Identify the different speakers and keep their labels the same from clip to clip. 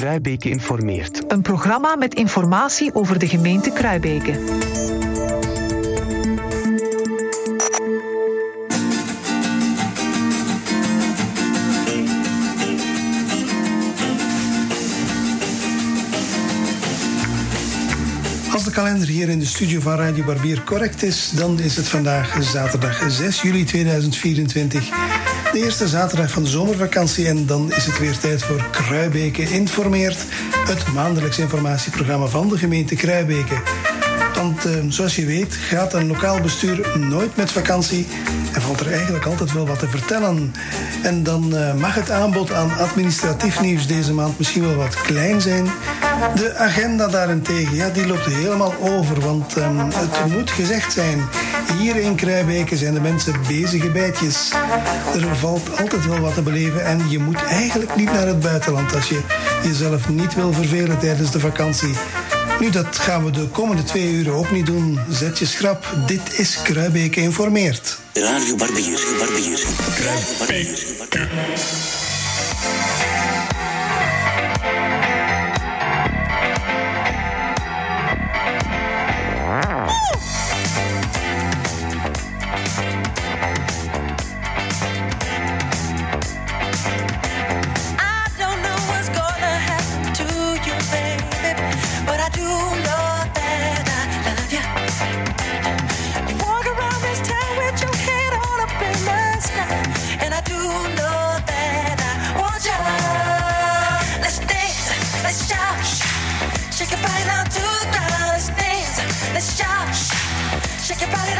Speaker 1: Kruibeke informeert.
Speaker 2: Een programma met informatie over de gemeente Kruibeke.
Speaker 3: Als de kalender hier in de studio van Radio Barbier correct is, dan is het vandaag zaterdag 6 juli 2024 de eerste zaterdag van de zomervakantie. En dan is het weer tijd voor Kruibeken informeert. Het maandelijks informatieprogramma van de gemeente Kruibeken. Want ehm, zoals je weet gaat een lokaal bestuur nooit met vakantie en valt er eigenlijk altijd wel wat te vertellen. En dan eh, mag het aanbod aan administratief nieuws deze maand misschien wel wat klein zijn. De agenda daarentegen, ja, die loopt helemaal over, want ehm, het moet gezegd zijn. Hier in Kruijbeke zijn de mensen bezige bijtjes. Er valt altijd wel wat te beleven en je moet eigenlijk niet naar het buitenland als je jezelf niet wil vervelen tijdens de vakantie. Nu, dat gaan we de komende twee uren ook niet doen. Zet je schrap. Dit is Kruijbeke informeert.
Speaker 4: Radio Barbier,
Speaker 5: Everybody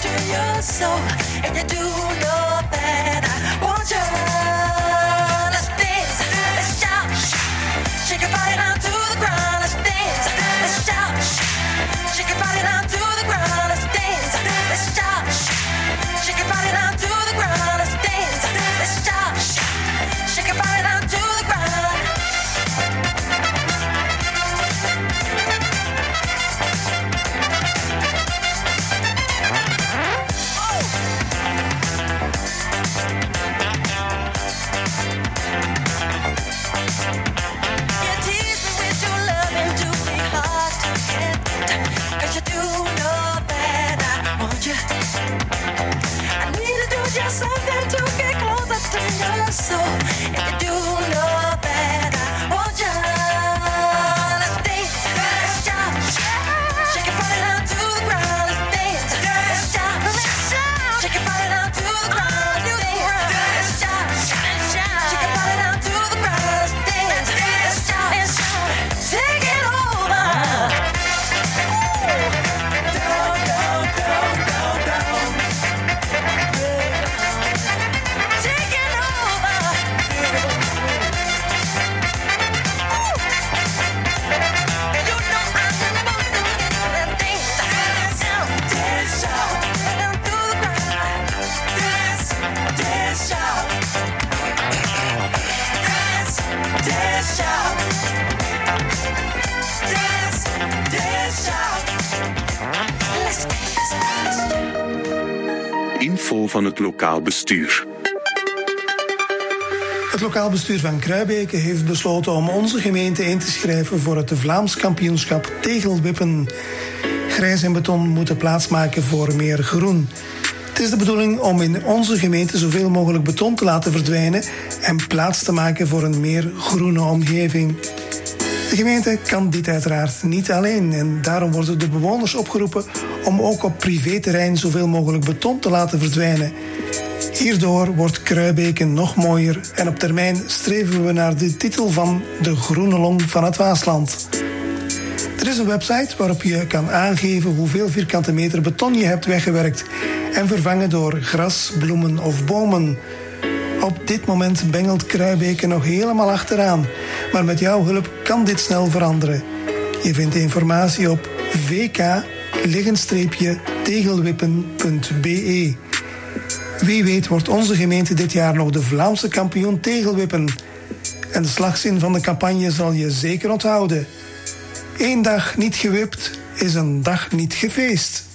Speaker 5: To your soul, and you do know.
Speaker 1: bestuur.
Speaker 3: Het lokaal bestuur van Kruibeke heeft besloten om onze gemeente in te schrijven voor het Vlaams kampioenschap tegelwippen. Grijs en beton moeten plaatsmaken voor meer groen. Het is de bedoeling om in onze gemeente zoveel mogelijk beton te laten verdwijnen en plaats te maken voor een meer groene omgeving. De gemeente kan dit uiteraard niet alleen en daarom worden de bewoners opgeroepen om ook op privéterrein zoveel mogelijk beton te laten verdwijnen. Hierdoor wordt Kruibeken nog mooier en op termijn streven we naar de titel van de groene long van het Waasland. Er is een website waarop je kan aangeven hoeveel vierkante meter beton je hebt weggewerkt en vervangen door gras, bloemen of bomen. Op dit moment bengelt Kruibeken nog helemaal achteraan, maar met jouw hulp kan dit snel veranderen. Je vindt informatie op vk-tegelwippen.be. Wie weet wordt onze gemeente dit jaar nog de Vlaamse kampioen tegelwippen. En de slagzin van de campagne zal je zeker onthouden. Eén dag niet gewipt is een dag niet gefeest.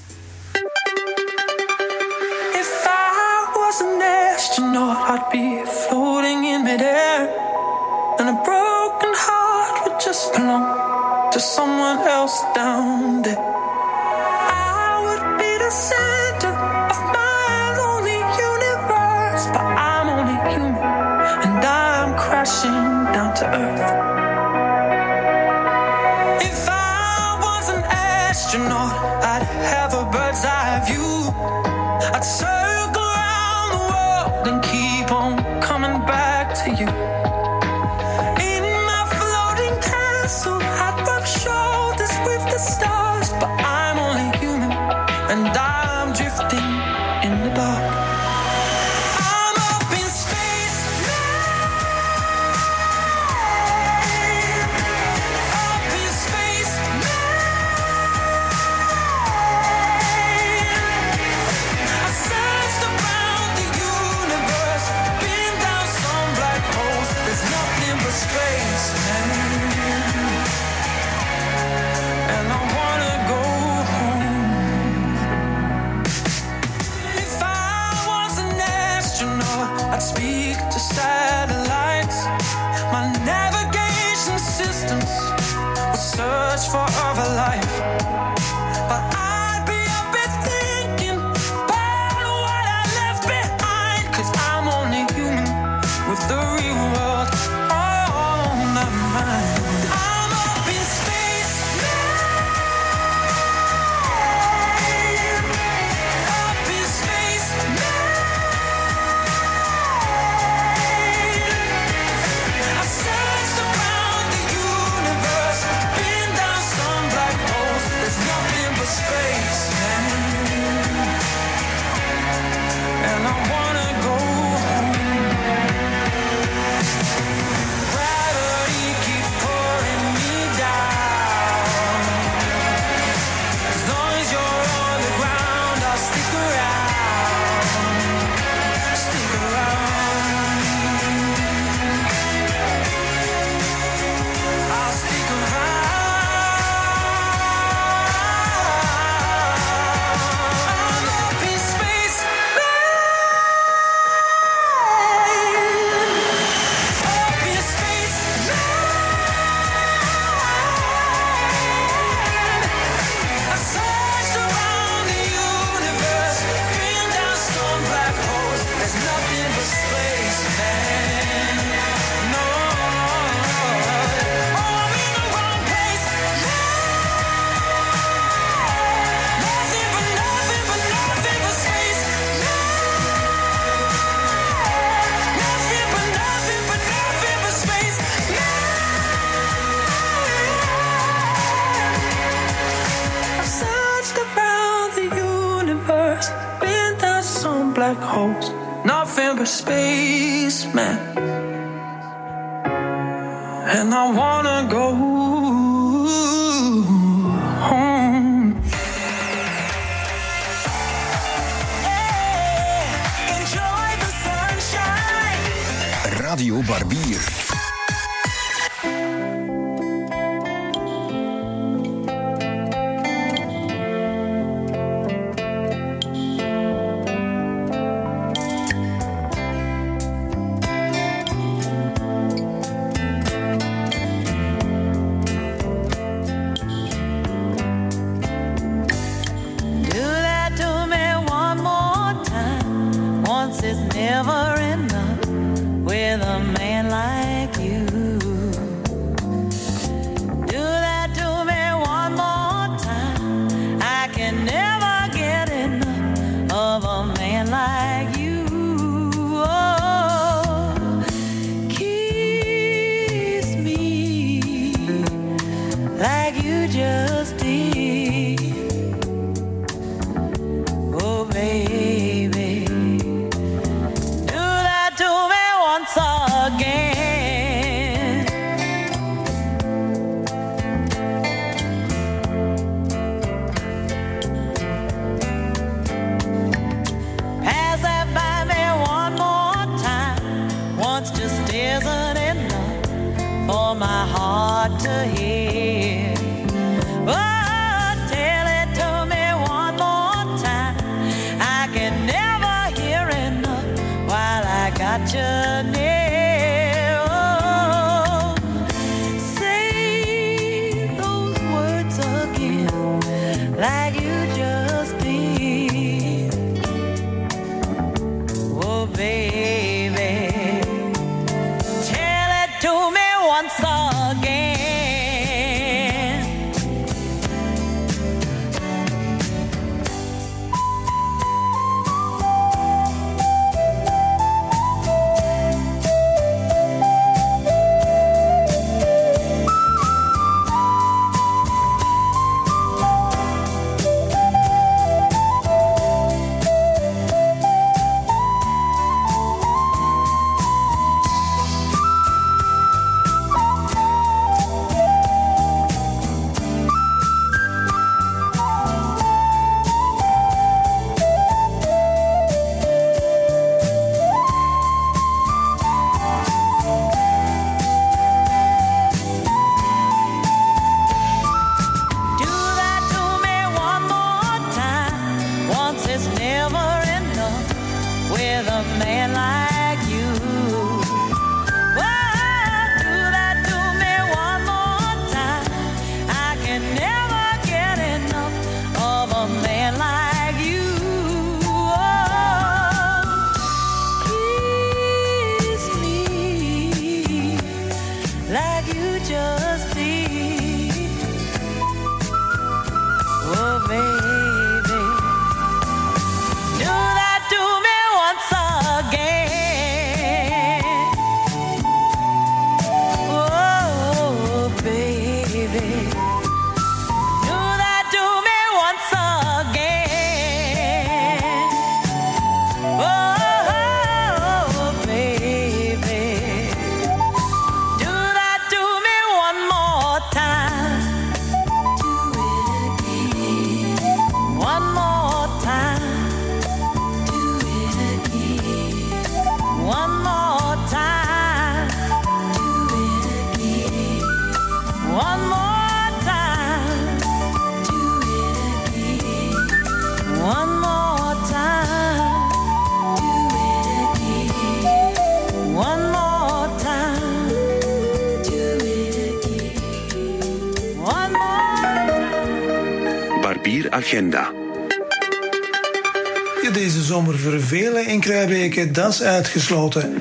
Speaker 6: dat is uitgesloten.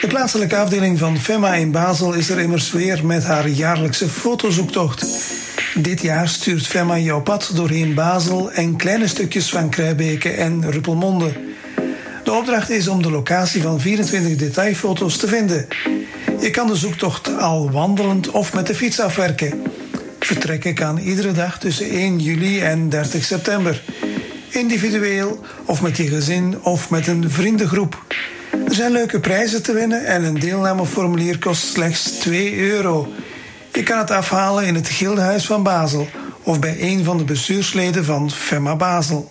Speaker 6: De plaatselijke afdeling van FEMA in Basel is er immers weer met haar jaarlijkse fotozoektocht. Dit jaar stuurt FEMA jouw pad doorheen Basel en kleine stukjes van Kruijbeke en Ruppelmonde. De opdracht is om de locatie van 24 detailfoto's te vinden. Je kan de zoektocht al wandelend of met de fiets afwerken. Vertrekken kan iedere dag tussen 1 juli en 30 september. Individueel of met je gezin of met een vriendengroep zijn leuke prijzen te winnen en een deelnameformulier kost slechts 2 euro. Je kan het afhalen in het Gildenhuis van Basel of bij een van de bestuursleden van FEMA Basel.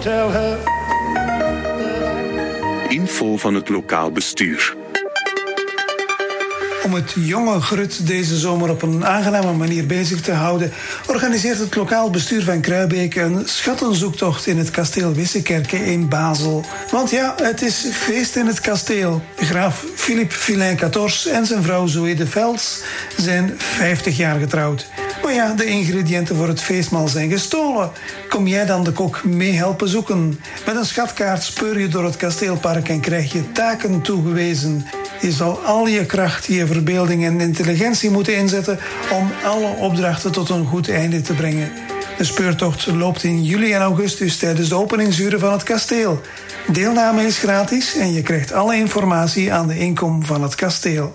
Speaker 7: tell her?
Speaker 8: Info van het lokaal bestuur.
Speaker 3: Om het jonge Grut deze zomer op een aangename manier bezig te houden, organiseert het lokaal bestuur van Kruibeke een schattenzoektocht in het kasteel Wissekerke in Basel. Want ja, het is feest in het kasteel. Graaf Philippe Villain Cators en zijn vrouw Zoe de Vels zijn 50 jaar getrouwd. Maar ja, de ingrediënten voor het feestmaal zijn gestolen. Kom jij dan de kok mee helpen zoeken? Met een schatkaart speur je door het kasteelpark en krijg je taken toegewezen. Je zal al je kracht, je verbeelding en intelligentie moeten inzetten om alle opdrachten tot een goed einde te brengen.
Speaker 9: De speurtocht loopt in juli en augustus tijdens de openingsuren van het kasteel. Deelname is gratis en je krijgt alle informatie aan de inkom van het kasteel.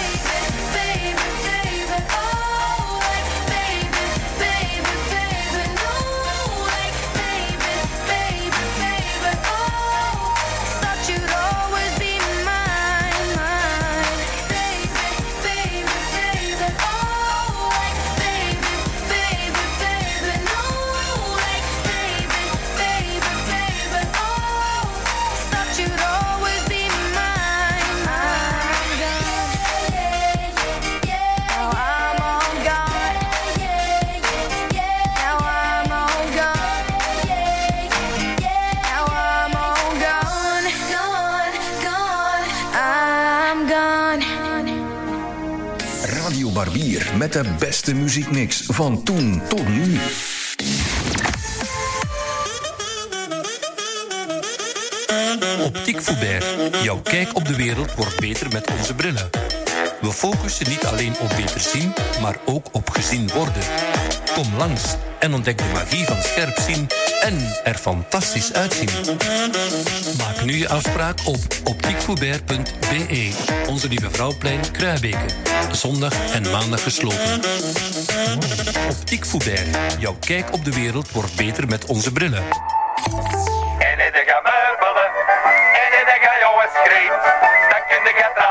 Speaker 10: Met de beste muziekmix van toen tot nu.
Speaker 11: Optiek Foubert. Jouw kijk op de wereld wordt beter met onze brillen. We focussen niet alleen op beter zien, maar ook op gezien worden. Kom langs en ontdek de magie van scherp zien en er fantastisch uitzien. Maak nu je afspraak op optiekfoubert.be. Onze Lieve Vrouwplein, Kruibeke. Zondag en maandag gesloten. Optiek Foubert. Jouw kijk op de wereld wordt beter met onze brillen.
Speaker 12: En in de gemeubelen, en in de gejongen schreef, dan kun je trouwen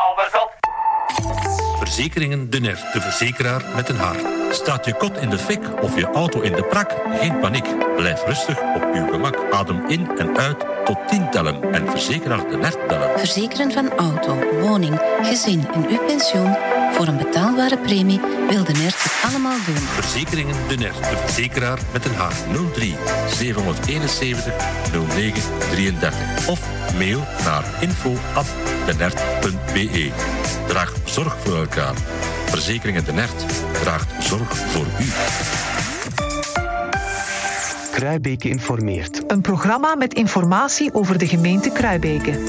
Speaker 13: Verzekeringen De Ner, de verzekeraar met een hart. Staat je kot in de fik of je auto in de prak? Geen paniek. Blijf rustig op uw gemak. Adem in en uit tot 10 tellen. En verzekeraar De Ner bellen.
Speaker 14: Verzekeren van auto, woning, gezin en uw pensioen voor een betaalbare premie wil de NERT het allemaal doen.
Speaker 13: Verzekeringen De Ner, de verzekeraar met een hart. 03 771 09 33. Of mail naar info.denert.be. Draag zorg voor elkaar. Verzekeringen De Nert draagt zorg voor u.
Speaker 15: Kruibeke informeert.
Speaker 2: Een programma met informatie over de gemeente Kruibeke.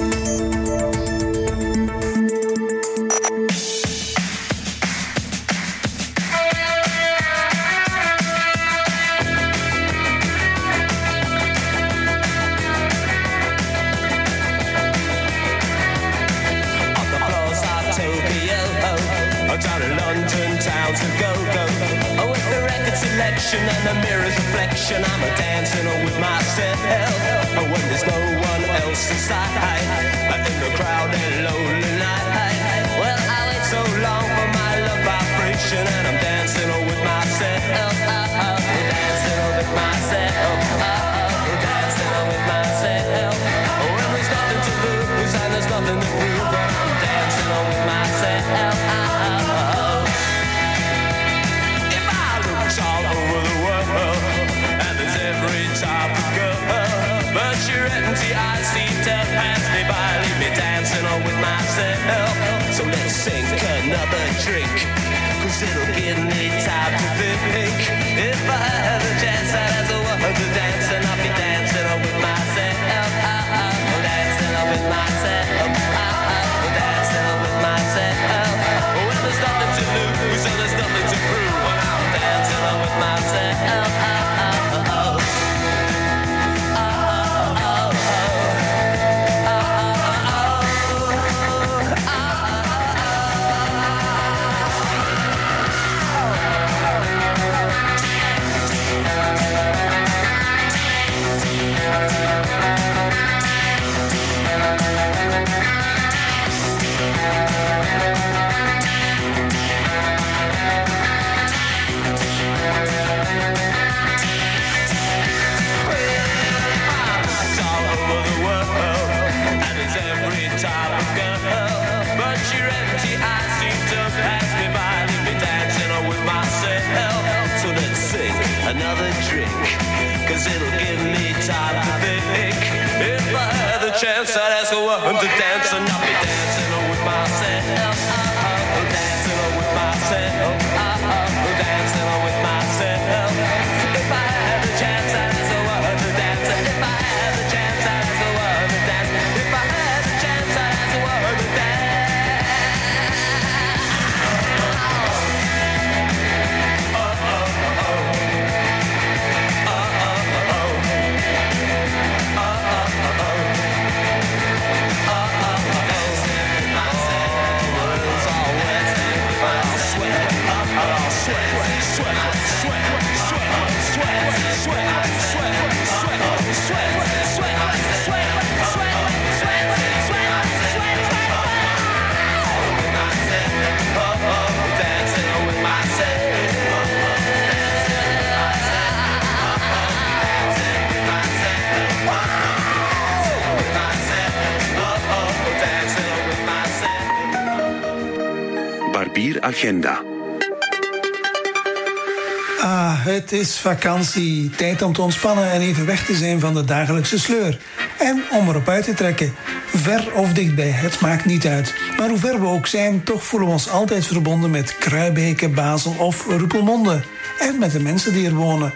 Speaker 3: Het is vakantie. Tijd om te ontspannen en even weg te zijn van de dagelijkse sleur. En om erop uit te trekken. Ver of dichtbij, het maakt niet uit. Maar hoe ver we ook zijn, toch voelen we ons altijd verbonden met Kruibeke, Basel of Ruppelmonde. En met de mensen die er wonen.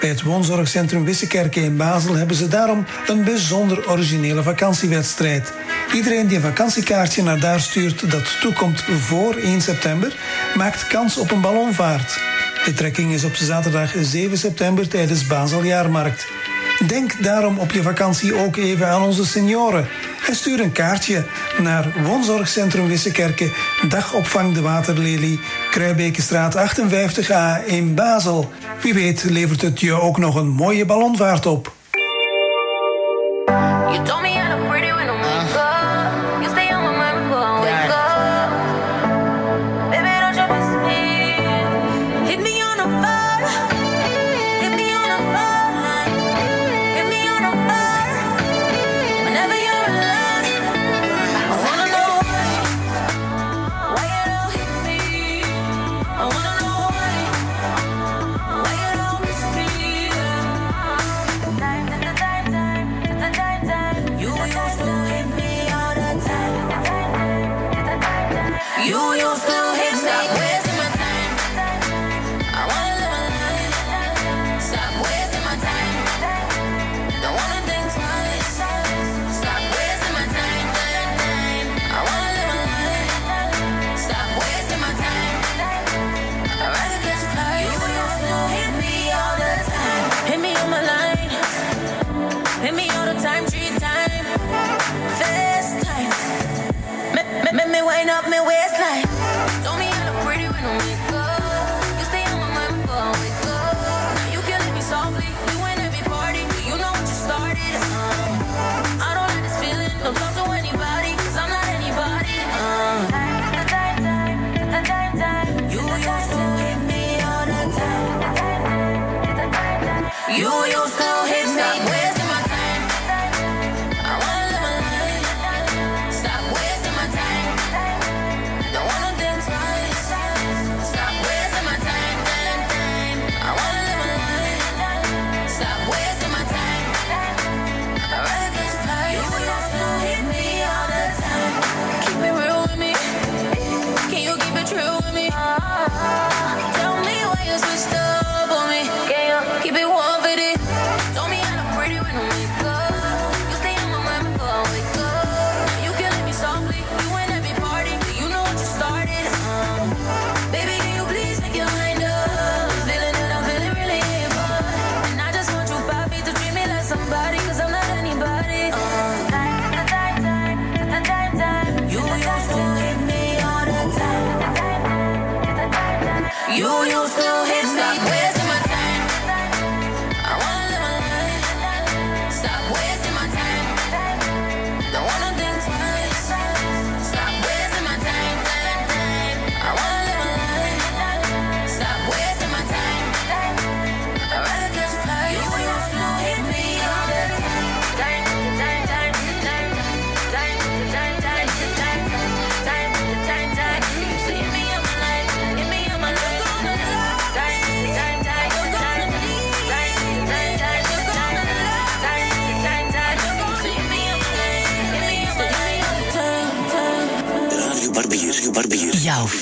Speaker 3: Bij het woonzorgcentrum Wissekerke in Basel hebben ze daarom een bijzonder originele vakantiewedstrijd. Iedereen die een vakantiekaartje naar daar stuurt dat toekomt voor 1 september, maakt kans op een ballonvaart. De trekking is op zaterdag 7 september tijdens Basel Jaarmarkt. Denk daarom op je vakantie ook even aan onze senioren. En stuur een kaartje naar Woonzorgcentrum Wissekerke, dagopvang de Waterlelie, Kruibekenstraat 58a in Basel. Wie weet levert het je ook nog een mooie ballonvaart op.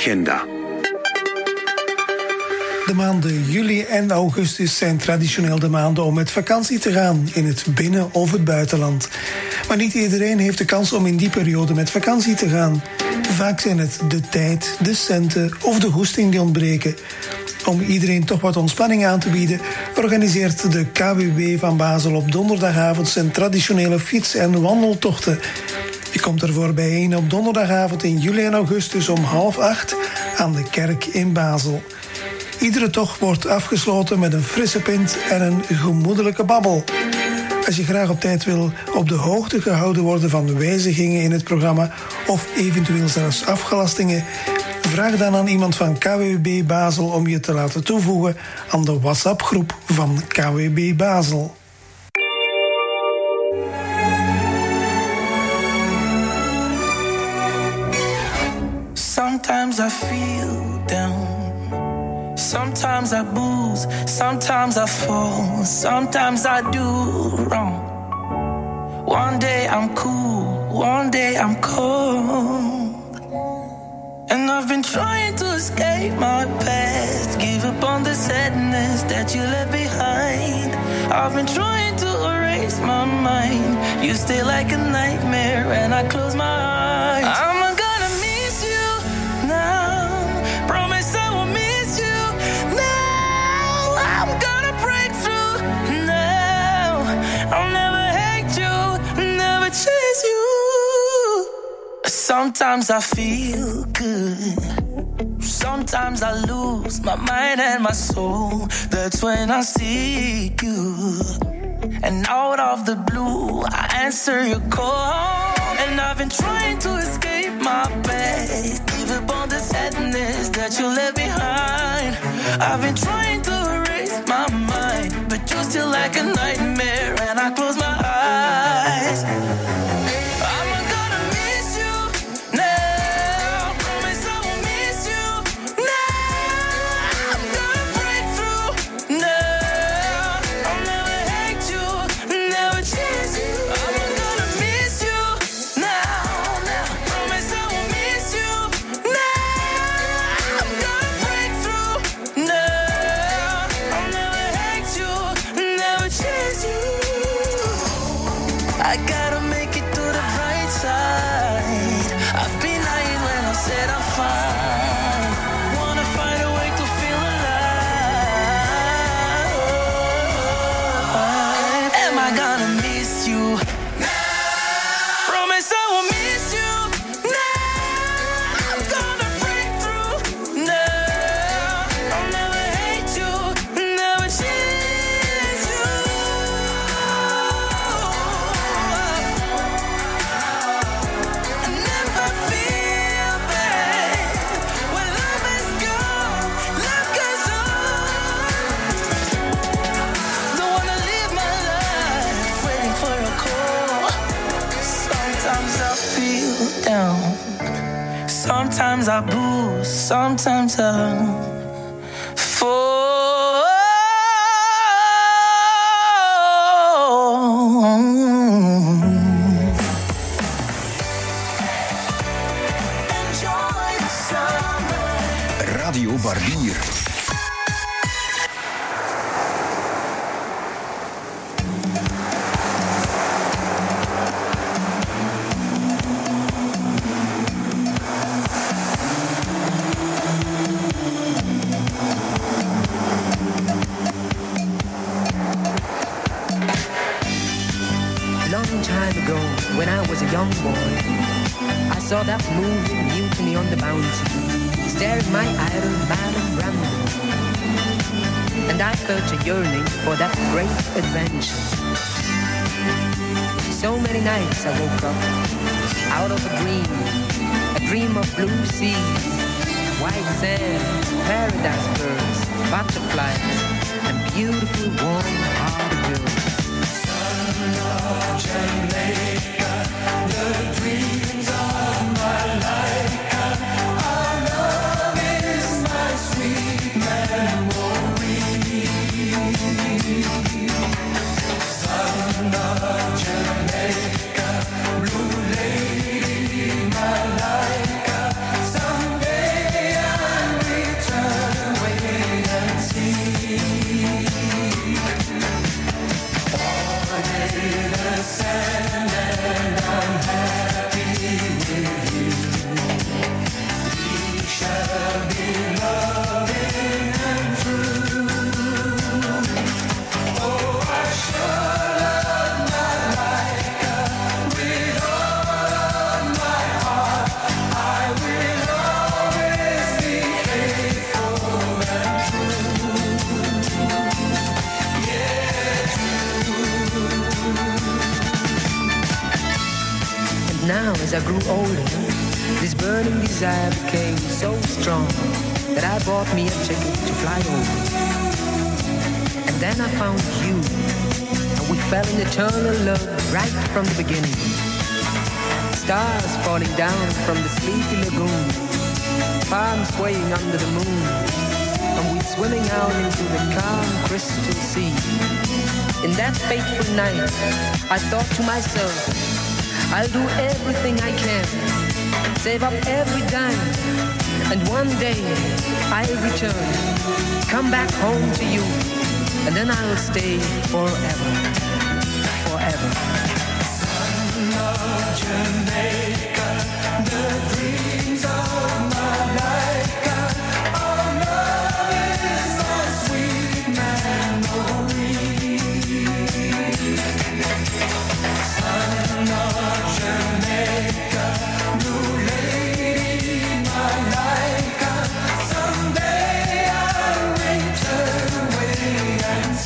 Speaker 8: agenda.
Speaker 3: De maanden juli en augustus zijn traditioneel de maanden om met vakantie te gaan in het binnen- of het buitenland. Maar niet iedereen heeft de kans om in die periode met vakantie te gaan. Vaak zijn het de tijd, de centen of de hoesting die ontbreken. Om iedereen toch wat ontspanning aan te bieden, organiseert de KWB van Basel op donderdagavond zijn traditionele fiets- en wandeltochten. Je komt ervoor bijeen op donderdagavond in juli en augustus om half acht aan de kerk in Basel. Iedere tocht wordt afgesloten met een frisse pint en een gemoedelijke babbel. Als je graag op tijd wil op de hoogte gehouden worden van wijzigingen in het programma of eventueel zelfs afgelastingen, vraag dan aan iemand van KWB Basel om je te laten toevoegen aan de WhatsApp-groep van KWB Basel.
Speaker 16: Sometimes I feel down. Sometimes I booze. Sometimes I fall. Sometimes I do wrong. One day I'm cool. One day I'm cold. And I've been trying to escape my past. Give up on the sadness that you left behind. I've been trying to erase my mind. You stay like a nightmare, and I close my eyes. I'm much you. Sometimes I feel good. Sometimes I lose my mind and my soul. That's when I see you. And out of the blue, I answer your call. And I've been trying to escape my past, give up on the sadness that you left behind. I've been trying to erase my mind, but you're still like a nightmare, and I close my eyes. I boo, sometimes I.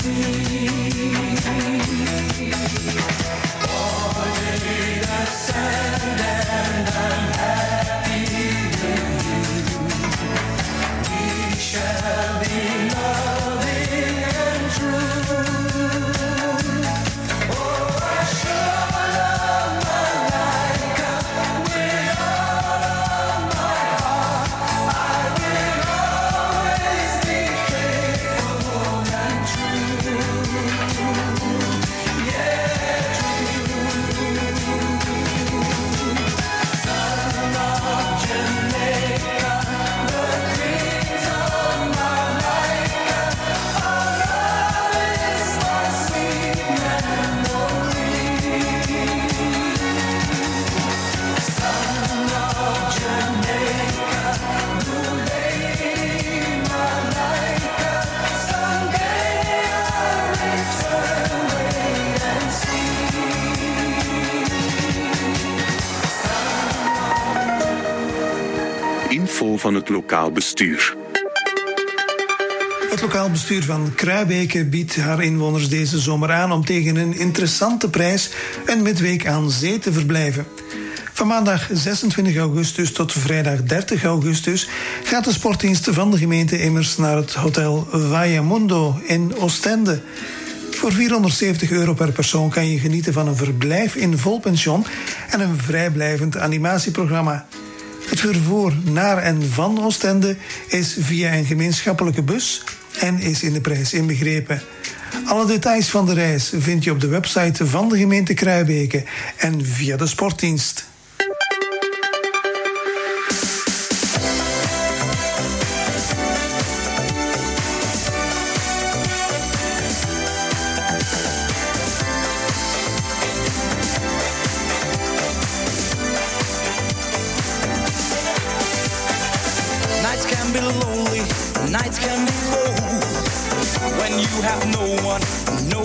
Speaker 17: All Ordered a
Speaker 8: sand. Van het lokaal bestuur.
Speaker 3: Het lokaal bestuur van Kruibeke biedt haar inwoners deze zomer aan om tegen een interessante prijs een midweek aan zee te verblijven. Van maandag 26 augustus tot vrijdag 30 augustus gaat de sportdienst van de gemeente immers naar het hotel Vallamundo in Oostende. Voor 470 euro per persoon kan je genieten van een verblijf in vol pension en een vrijblijvend animatieprogramma. Het vervoer naar en van Oostende is via een gemeenschappelijke bus en is in de prijs inbegrepen. Alle details van de reis vind je op de website van de gemeente Kruibeke en via de sportdienst.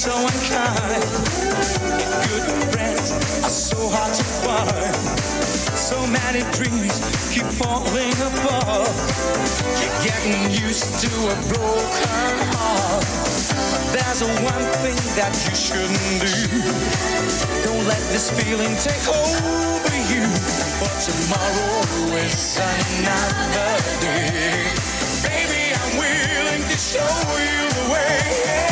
Speaker 6: So unkind. Good friends are so hard to find. So many dreams keep falling apart. You're getting used to a broken heart. But there's one thing that you shouldn't do. Don't let this feeling take over you. For tomorrow is another day. Baby, I'm willing to show you the way.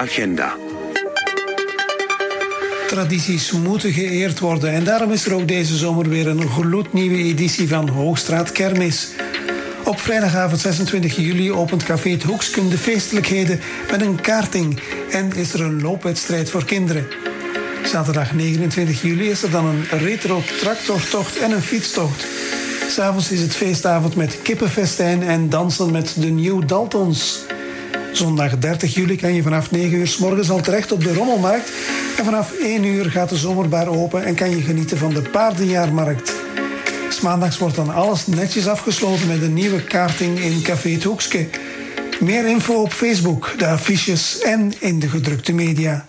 Speaker 8: Barbieragenda.
Speaker 3: Tradities moeten geëerd worden en daarom is er ook deze zomer weer een gloednieuwe editie van Hoogstraat Kermis. Op vrijdagavond 26 juli opent Café het Hoeksken de feestelijkheden met een kaarting en is er een loopwedstrijd voor kinderen. Zaterdag 29 juli is er dan een retro tractortocht en een fietstocht. S'avonds is het feestavond met kippenfestijn en dansen met de New Daltons. Zondag 30 juli kan je vanaf 9 uur s morgens al terecht op de Rommelmarkt. En vanaf 1 uur gaat de zomerbar open en kan je genieten van de paardenjaarmarkt. 's maandags wordt dan alles netjes afgesloten met een nieuwe kaarting in Café het Hoekske. Meer info op Facebook, de affiches en in de gedrukte media.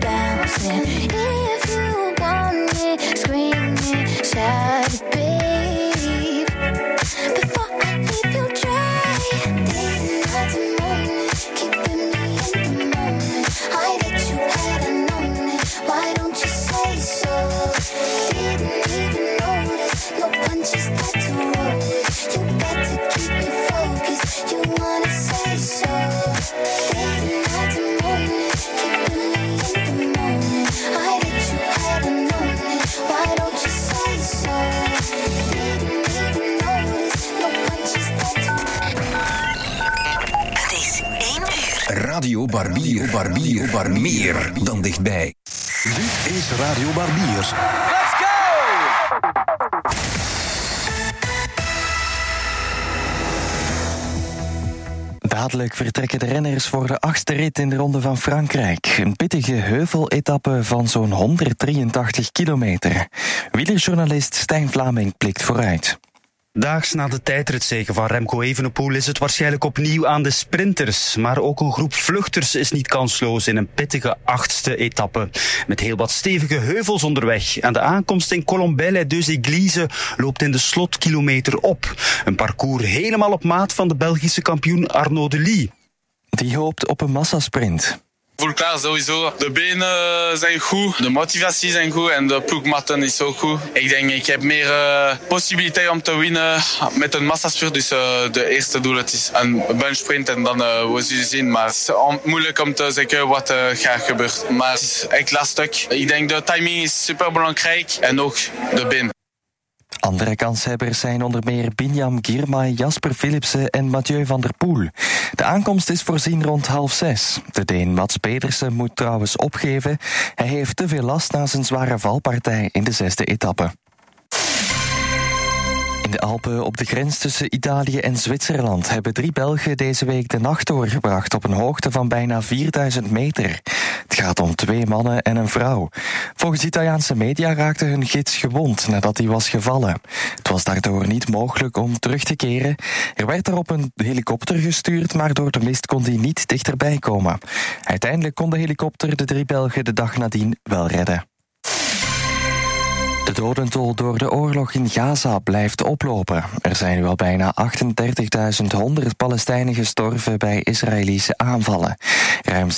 Speaker 18: Bouncing.
Speaker 10: Barbier, Barbier, Barbier. Meer dan dichtbij.
Speaker 19: Dit is Radio Barbiers.
Speaker 20: Dadelijk vertrekken de renners voor de achtste rit in de Ronde van Frankrijk. Een pittige heuveletappe van zo'n 183 kilometer. Wielerjournalist Stijn Vlaming blikt vooruit.
Speaker 21: Daags na de tijdritzege van Remco Evenepoel is het waarschijnlijk opnieuw aan de sprinters. Maar ook een groep vluchters is niet kansloos in een pittige achtste etappe. Met heel wat stevige heuvels onderweg. En de aankomst in Colombelle deux Églises loopt in de slotkilometer op. Een parcours helemaal op maat van de Belgische kampioen Arnaud Delis.
Speaker 20: Die hoopt op een massasprint.
Speaker 22: Voel klaar sowieso. De benen zijn goed, de motivatie zijn goed en de ploegmatten is ook goed. Ik denk ik heb meer uh, possibiliteit om te winnen met een massasprint. Dus uh, de eerste doel het is een bunchsprint en dan uh, we zullen zien. Maar het is moeilijk om te zeggen wat er gaat gebeuren. Maar het is echt lastig. Ik denk de timing is super belangrijk en ook de been.
Speaker 20: Andere kanshebbers zijn onder meer Binyam Girmay, Jasper Philipsen en Mathieu van der Poel. De aankomst is voorzien rond half zes. De Deen Mats Pedersen moet trouwens opgeven. Hij heeft te veel last na zijn zware valpartij in de zesde etappe. In de Alpen op de grens tussen Italië en Zwitserland hebben drie Belgen deze week de nacht doorgebracht op een hoogte van bijna 4000 meter. Het gaat om twee mannen en een vrouw. Volgens Italiaanse media raakte hun gids gewond nadat hij was gevallen. Het was daardoor niet mogelijk om terug te keren. Er werd daarop een helikopter gestuurd, maar door de mist kon hij niet dichterbij komen. Uiteindelijk kon de helikopter de drie Belgen de dag nadien wel redden. De dodentol door de oorlog in Gaza blijft oplopen. Er zijn nu al bijna 38.100 Palestijnen gestorven bij Israëlische aanvallen. Ruim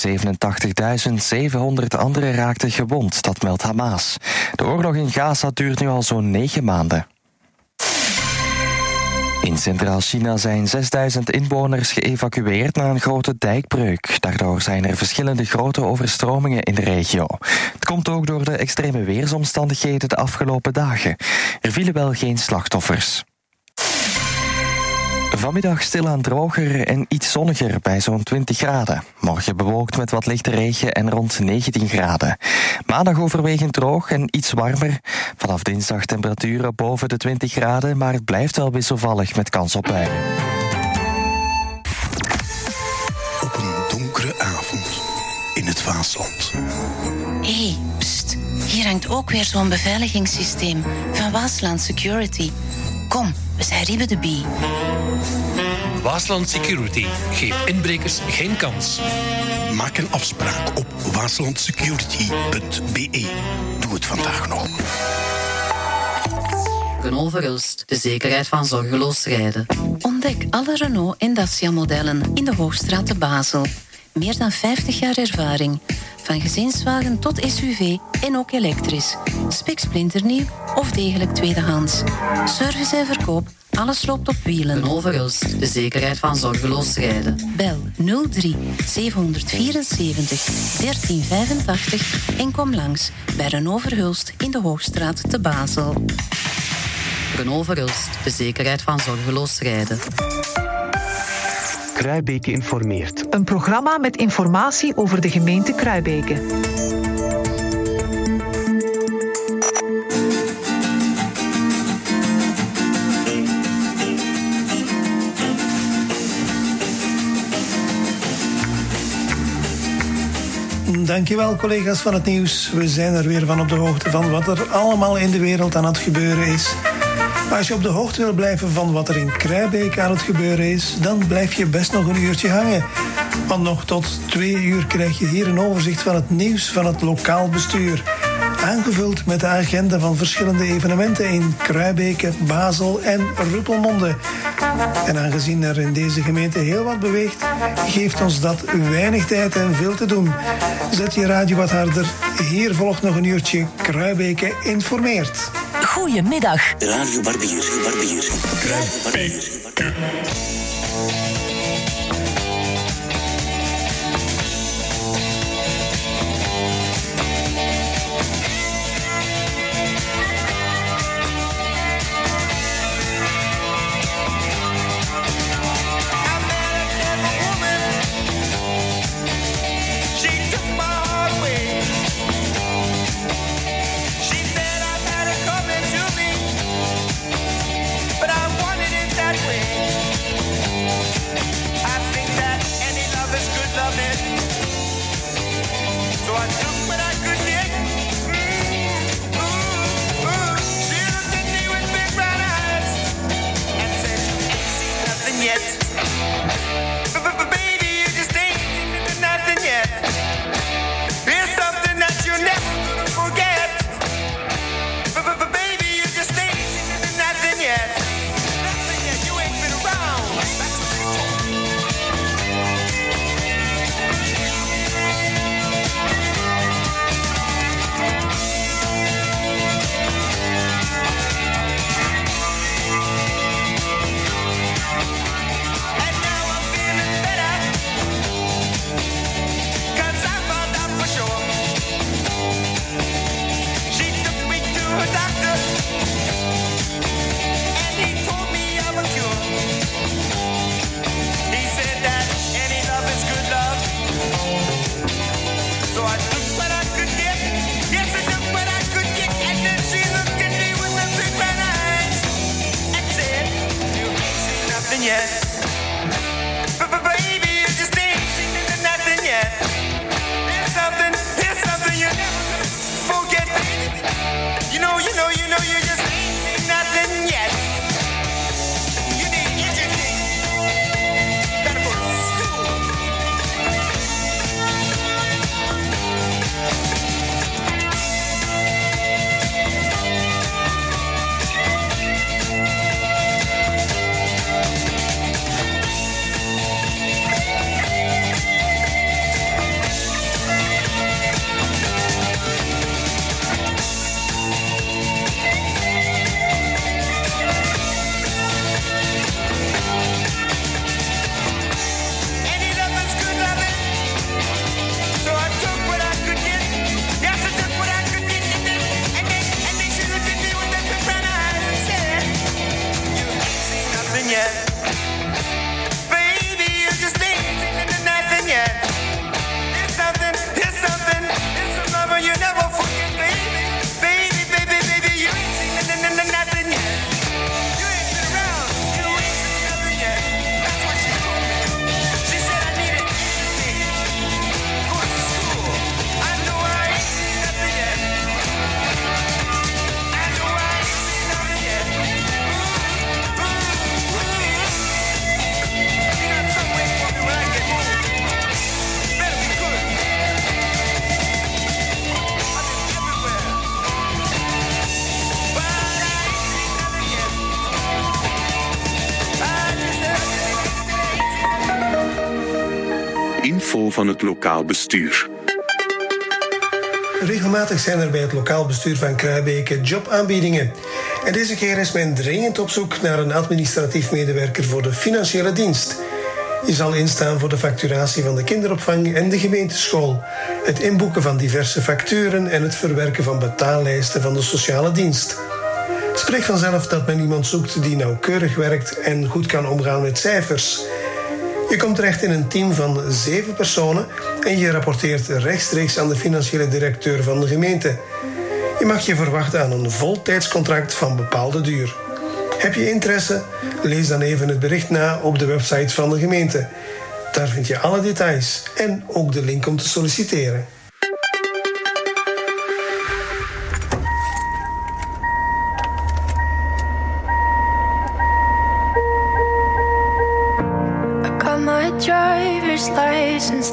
Speaker 20: 87.700 anderen raakten gewond, dat meldt Hamas. De oorlog in Gaza duurt nu al zo'n negen maanden. In Centraal China zijn 6000 inwoners geëvacueerd na een grote dijkbreuk. Daardoor zijn er verschillende grote overstromingen in de regio. Het komt ook door de extreme weersomstandigheden de afgelopen dagen. Er vielen wel geen slachtoffers. Vanmiddag stilaan droger en iets zonniger bij zo'n 20 graden. Morgen bewolkt met wat lichte regen en rond 19 graden. Maandag overwegend droog en iets warmer. Vanaf dinsdag temperaturen boven de 20 graden, maar het blijft wel wisselvallig met kans op buien.
Speaker 19: Op een donkere avond in het Vaasland.
Speaker 23: Hé, hey, pst. Hier hangt ook weer zo'n beveiligingssysteem van Waasland Security. Kom, we zijn Ribbe de Bie.
Speaker 13: Waasland Security geeft inbrekers geen kans.
Speaker 19: Maak een afspraak op waaslandsecurity.be. Doe het vandaag nog.
Speaker 24: Renault Verhulst, de zekerheid van zorgeloos rijden.
Speaker 23: Ontdek alle Renault en Dacia modellen in de Hoogstraat te Basel. Meer dan 50 jaar ervaring. Van gezinswagen tot SUV en ook elektrisch. Spiksplinternieuw of degelijk tweedehands. Service en verkoop, alles loopt op wielen.
Speaker 24: Verhulst, de zekerheid van zorgeloos rijden.
Speaker 23: Bel 03 774 1385 en kom langs bij Renault Verhulst in de Hoogstraat te Basel.
Speaker 24: Renault Verhulst, de zekerheid van zorgeloos rijden.
Speaker 15: Kruibeke informeert.
Speaker 2: Een programma met informatie over de gemeente Kruibeke.
Speaker 3: Dankjewel collega's van het nieuws. We zijn er weer van op de hoogte van wat er allemaal in de wereld aan het gebeuren is. Maar als je op de hoogte wil blijven van wat er in Kruibeek aan het gebeuren is, dan blijf je best nog een uurtje hangen. Want nog tot twee uur krijg je hier een overzicht van het nieuws van het lokaal bestuur. Aangevuld met de agenda van verschillende evenementen in Kruibeke, Basel en Ruppelmonde. En aangezien er in deze gemeente heel wat beweegt, geeft ons dat weinig tijd en veel te doen. Zet je radio wat harder. Hier volgt nog een uurtje Kruibeke informeert.
Speaker 25: Goedemiddag.
Speaker 4: Radio Barbier, Barbier.
Speaker 6: She
Speaker 8: bestuur.
Speaker 3: Regelmatig zijn er bij het lokaal bestuur van Kruibeke jobaanbiedingen. En deze keer is men dringend op zoek naar een administratief medewerker voor de financiële dienst. Je zal instaan voor de facturatie van de kinderopvang en de gemeenteschool, het inboeken van diverse facturen en het verwerken van betaallijsten van de sociale dienst. Spreekt vanzelf dat men iemand zoekt die nauwkeurig werkt en goed kan omgaan met cijfers. Je komt terecht in een team van zeven personen en je rapporteert rechtstreeks aan de financiële directeur van de gemeente. Je mag je verwachten aan een voltijdscontract van bepaalde duur. Heb je interesse? Lees dan even het bericht na op de website van de gemeente. Daar vind je alle details en ook de link om te solliciteren.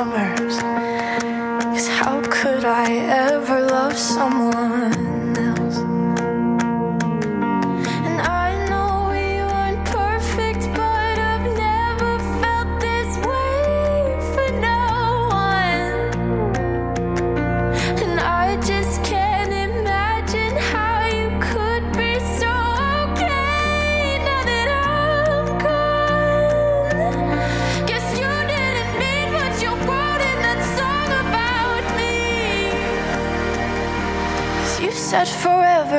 Speaker 26: summer.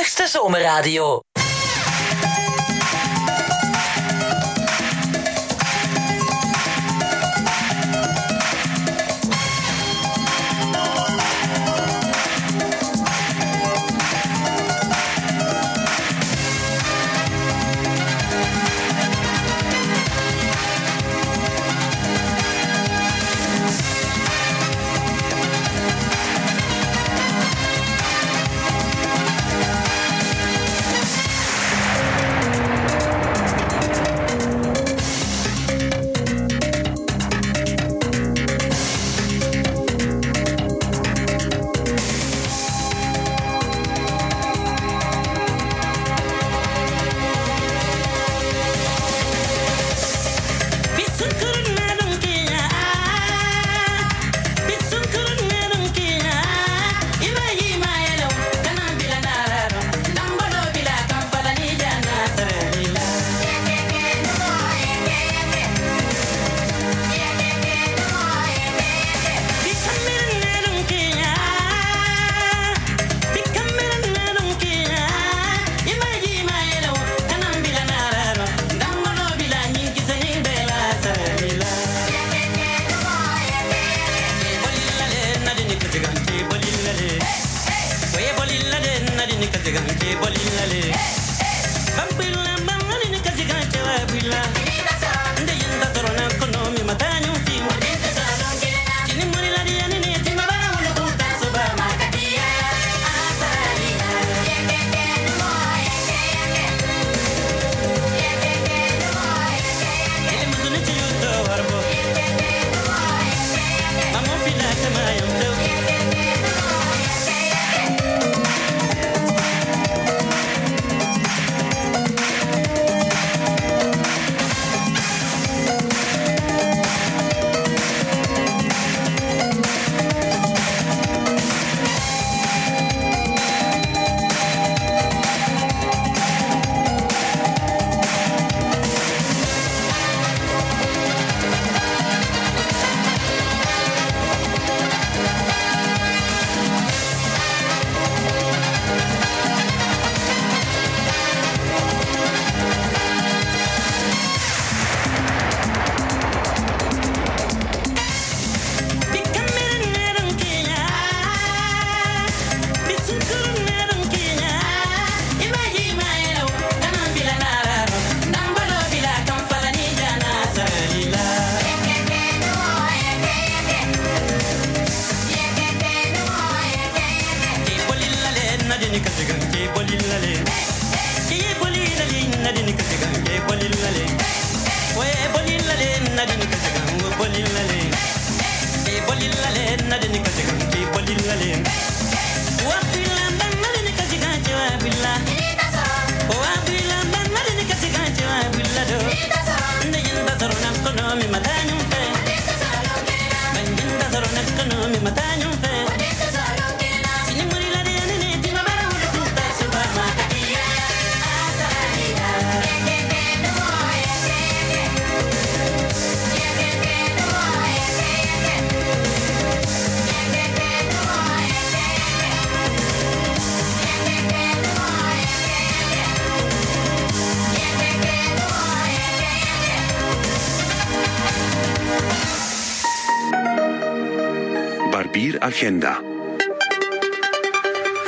Speaker 25: Zonnigste zomerradio.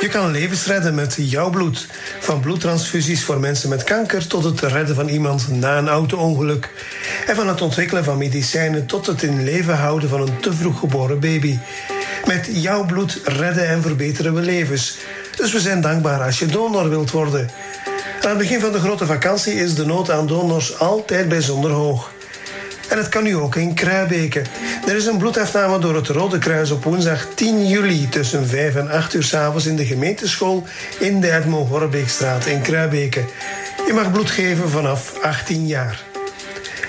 Speaker 3: Je kan levens redden met jouw bloed. Van bloedtransfusies voor mensen met kanker tot het redden van iemand na een auto-ongeluk. En van het ontwikkelen van medicijnen tot het in leven houden van een te vroeg geboren baby. Met jouw bloed redden en verbeteren we levens. Dus we zijn dankbaar als je donor wilt worden. Aan het begin van de grote vakantie is de nood aan donors altijd bijzonder hoog. En het kan nu ook in Kruibeke. Er is een bloedafname door het Rode Kruis op woensdag 10 juli tussen 5 en 8 uur s'avonds in de gemeenteschool in de Edmond Horbeekstraat in Kruibeke. Je mag bloed geven vanaf 18 jaar.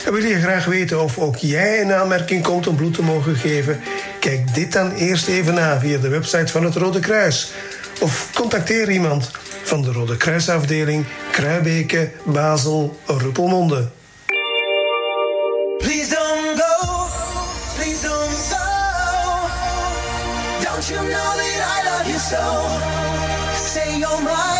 Speaker 3: En wil je graag weten of ook jij in aanmerking komt om bloed te mogen geven? Kijk dit dan eerst even na via de website van het Rode Kruis. Of contacteer iemand van de Rode Kruisafdeling Kruibeke, Basel, Ruppelmonde.
Speaker 16: You know that I love you so? Say you're mine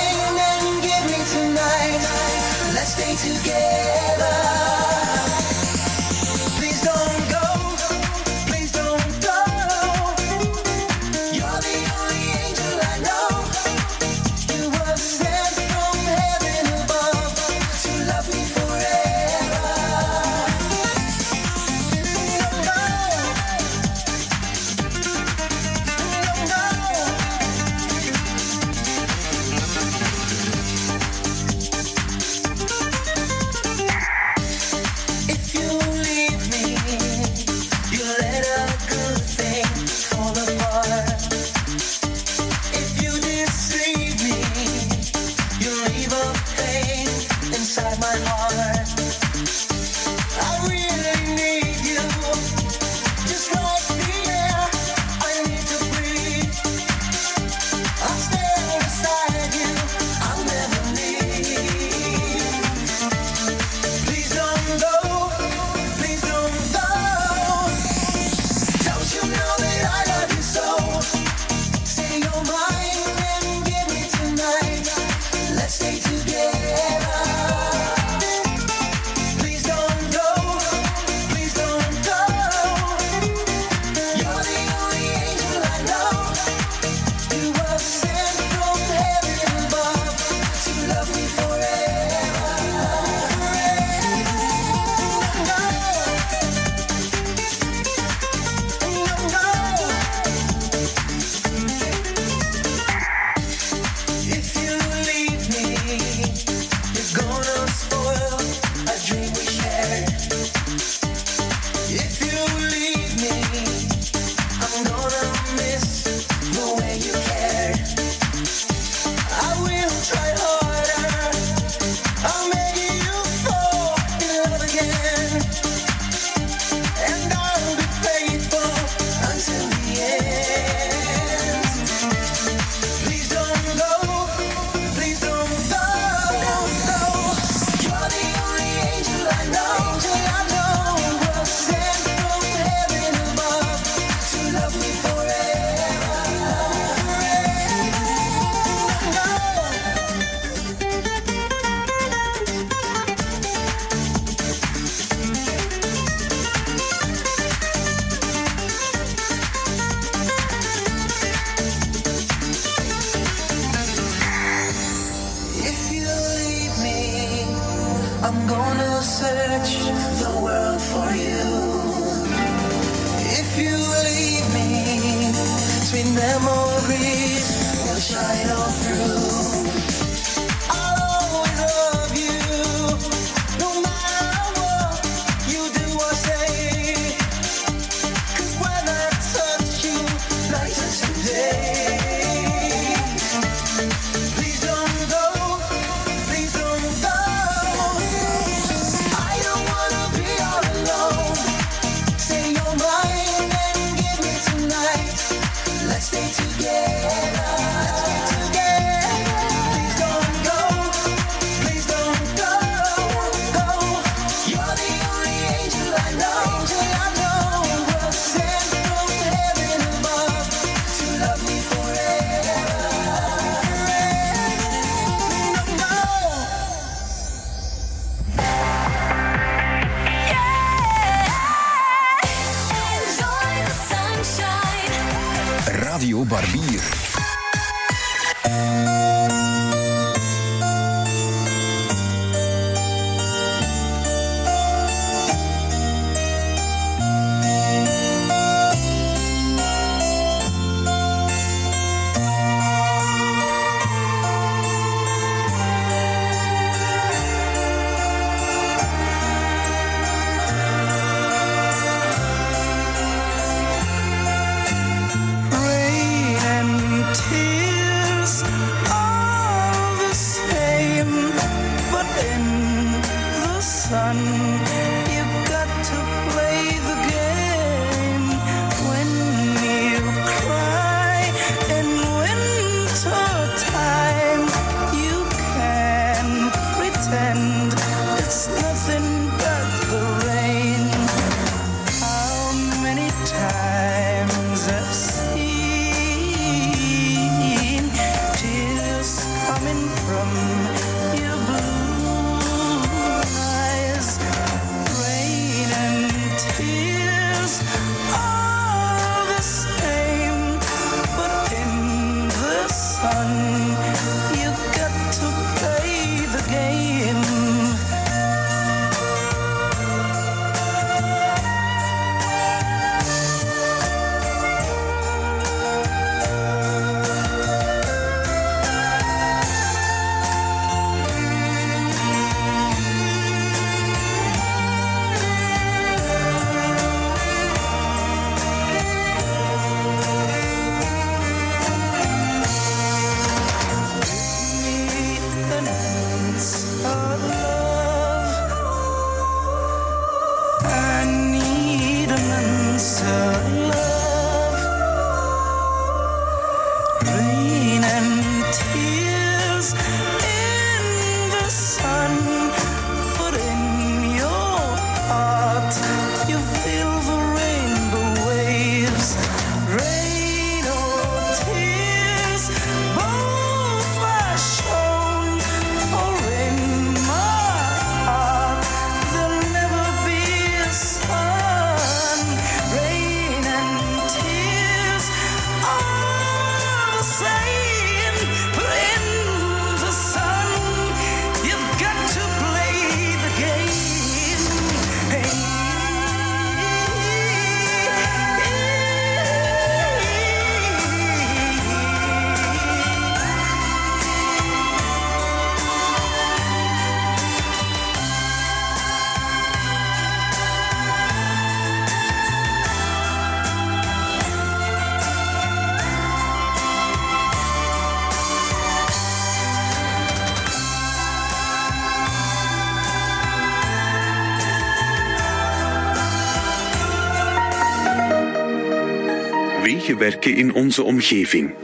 Speaker 8: werken in onze omgeving.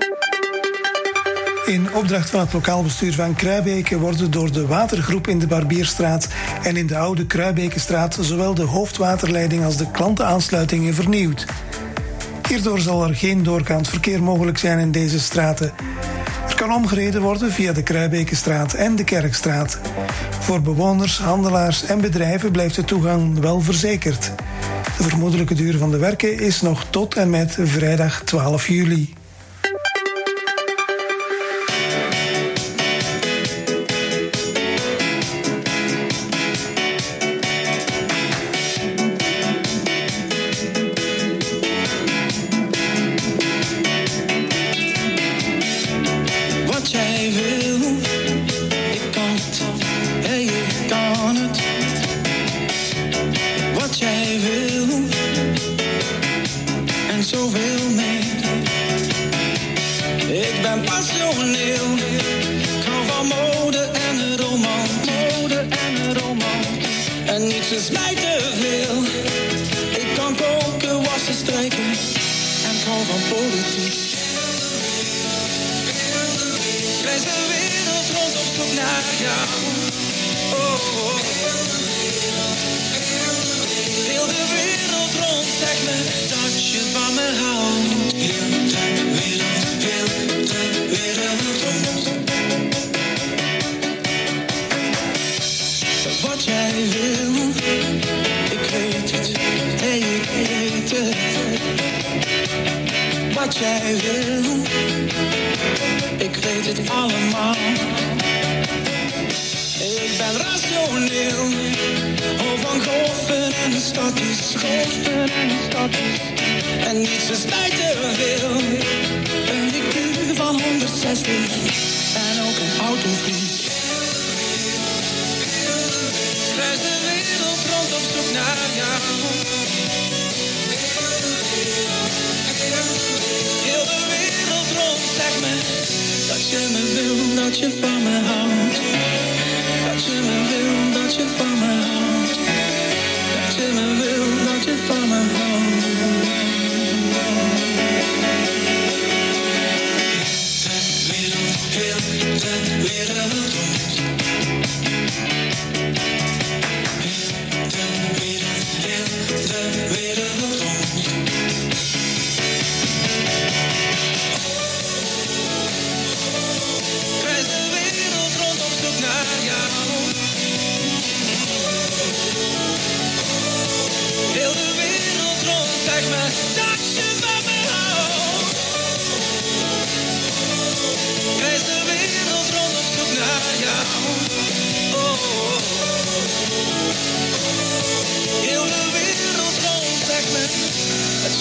Speaker 27: In opdracht van het lokaal bestuur van Kruibeken worden door de watergroep in de Barbierstraat en in de oude Kruibekenstraat zowel de hoofdwaterleiding als de klantenaansluitingen vernieuwd. Hierdoor zal er geen doorgaand verkeer mogelijk zijn in deze straten. Er kan omgereden worden via de Kruibekenstraat en de Kerkstraat. Voor bewoners, handelaars en bedrijven blijft de toegang wel verzekerd. De vermoedelijke duur van de werken is nog tot en met vrijdag 12 juli.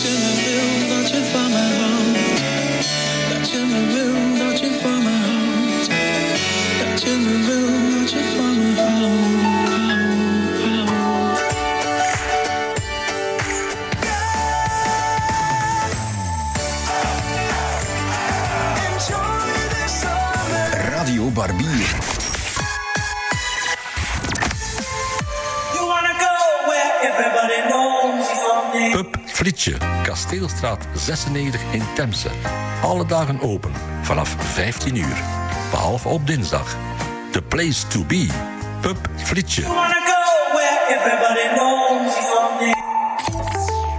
Speaker 27: you.
Speaker 13: Kasteelstraat 96 in Temse. Alle dagen open, vanaf 15 uur. Behalve op dinsdag. The place to be. Pub
Speaker 27: Frietje.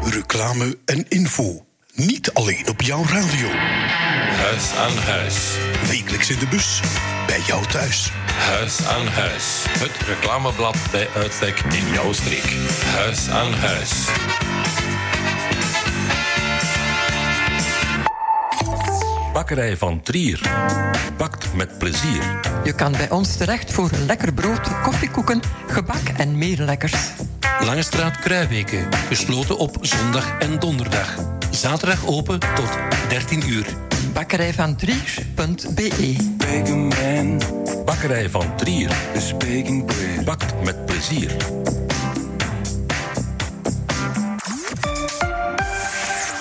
Speaker 19: Reclame en info. Niet alleen op jouw radio.
Speaker 13: Huis aan huis.
Speaker 19: Wekelijks in de bus. Bij jou thuis.
Speaker 13: Huis aan huis. Het reclameblad bij uitstek in jouw streek. Huis aan huis. bakkerij van Trier. Bakt met plezier.
Speaker 28: Je kan bij ons terecht voor lekker brood, koffiekoeken, gebak en meer lekkers.
Speaker 13: Lange straat gesloten op zondag en donderdag. Zaterdag open tot 13 uur.
Speaker 28: Bakkerij van Trier.be
Speaker 13: Bakkerij van Trier. Bakt met plezier.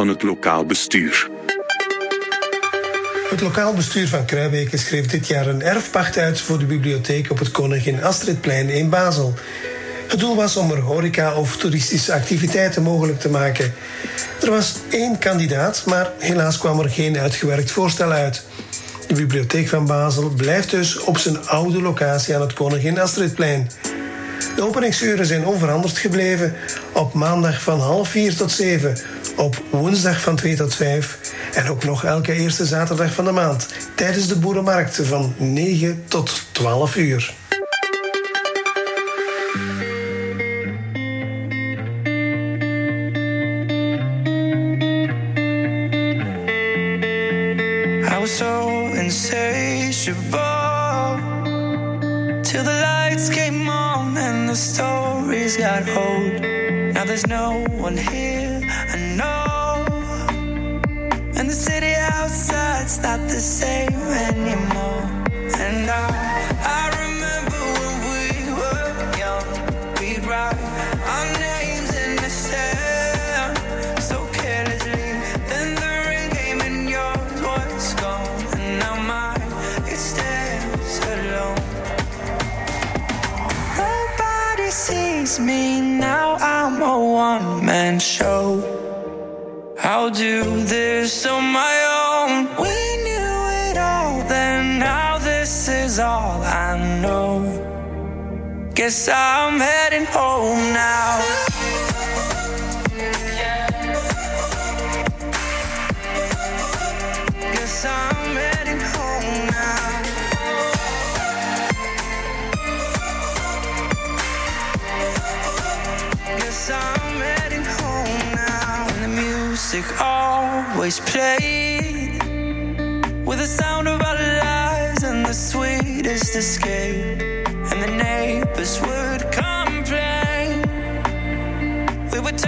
Speaker 8: Van het lokaal bestuur.
Speaker 3: Het lokaal bestuur van Kruibeke schreef dit jaar een erfpacht uit voor de bibliotheek op het Koningin Astridplein in Basel. Het doel was om er horeca of toeristische activiteiten mogelijk te maken. Er was één kandidaat, maar helaas kwam er geen uitgewerkt voorstel uit. De bibliotheek van Basel blijft dus op zijn oude locatie aan het Koningin Astridplein. De openingsuren zijn onveranderd gebleven. Op maandag van half vier tot zeven. Op woensdag van 2 tot 5. En ook nog elke eerste zaterdag van de maand. Tijdens de boerenmarkt van 9 tot 12 uur.
Speaker 16: Till the lights came on and the stories got old. Now there's no one here sees me now. I'm a one-man show. I'll do this on my own. We knew it all then. Now this is all I know. Guess I'm heading home now. Music always played with the sound of our lives and the sweetest escape. And the neighbors would complain. We would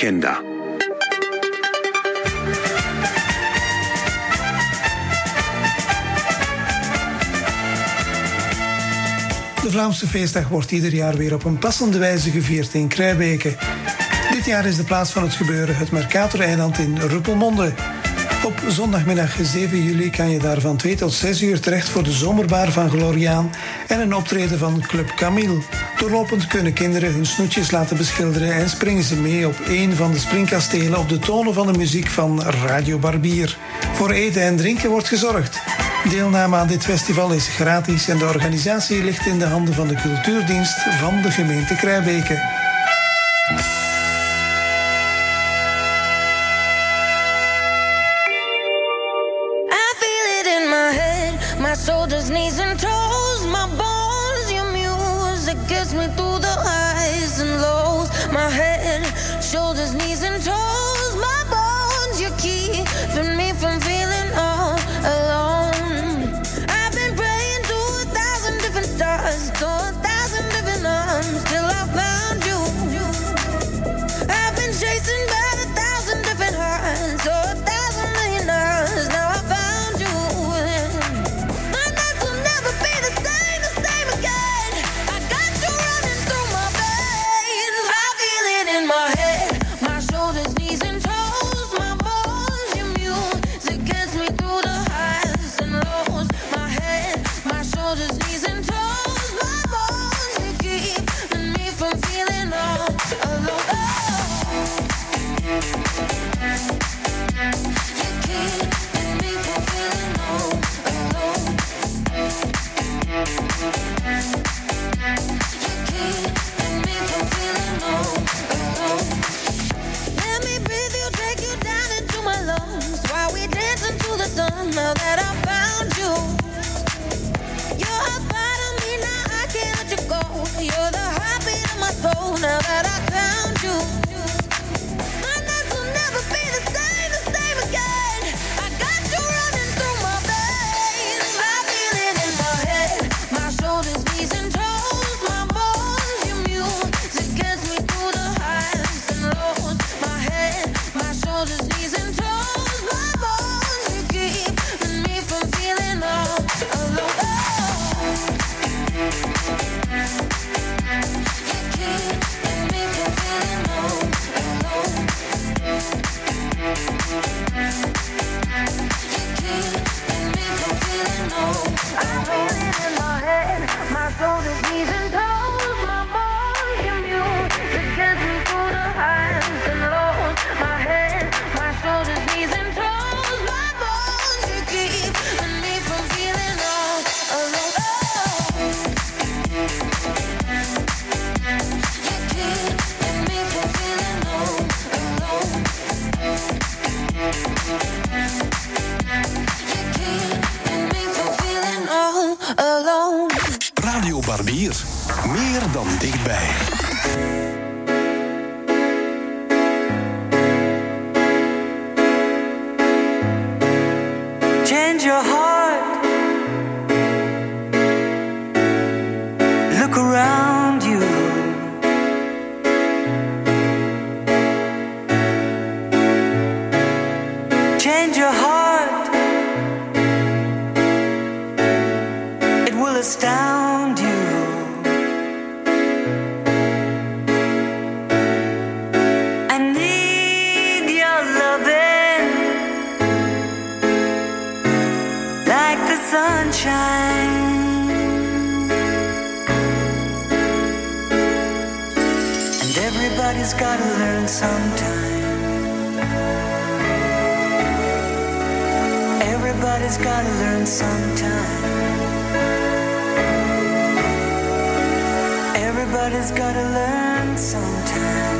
Speaker 8: De
Speaker 3: Vlaamse feestdag wordt ieder jaar weer op een passende wijze gevierd in Kruibeke. Dit jaar is de plaats van het gebeuren het Mercator-eiland in Ruppelmonde. Op zondagmiddag 7 juli kan je daar van 2 tot 6 uur terecht voor de zomerbaar van Gloriaan en een optreden van Club Camille. Doorlopend kunnen kinderen hun snoetjes laten beschilderen en springen ze mee op een van de springkastelen op de tonen van de muziek van Radio Barbier. Voor eten en drinken wordt gezorgd. Deelname aan dit festival is gratis en de organisatie ligt in de handen van de cultuurdienst van de gemeente
Speaker 26: Kruijbeke. And
Speaker 29: everybody's gotta learn sometime. Everybody's gotta learn sometime. Everybody's gotta learn sometime.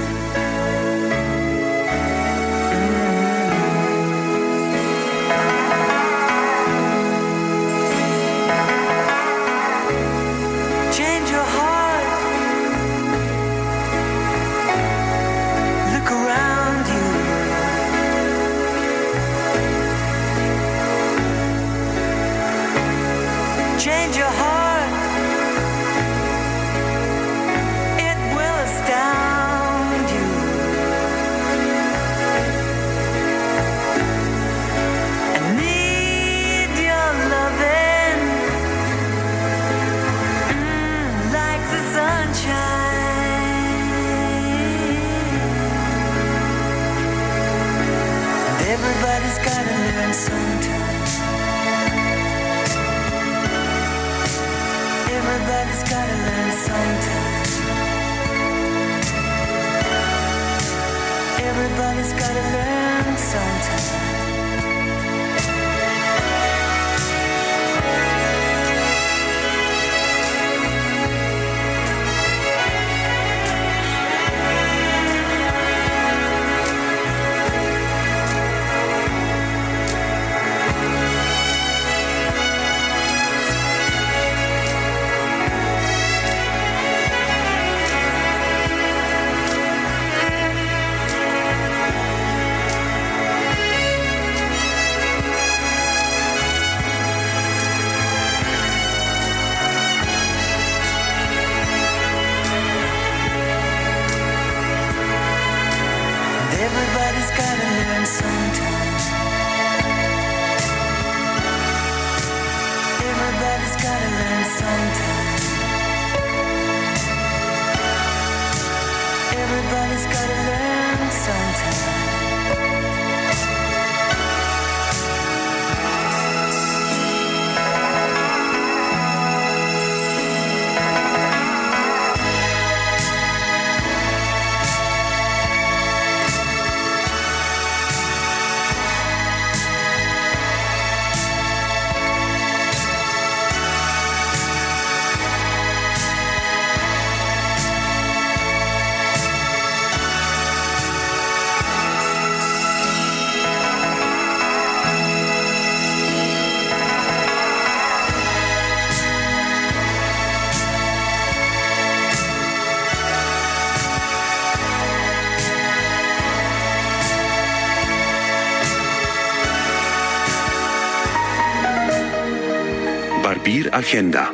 Speaker 8: Barbieragenda.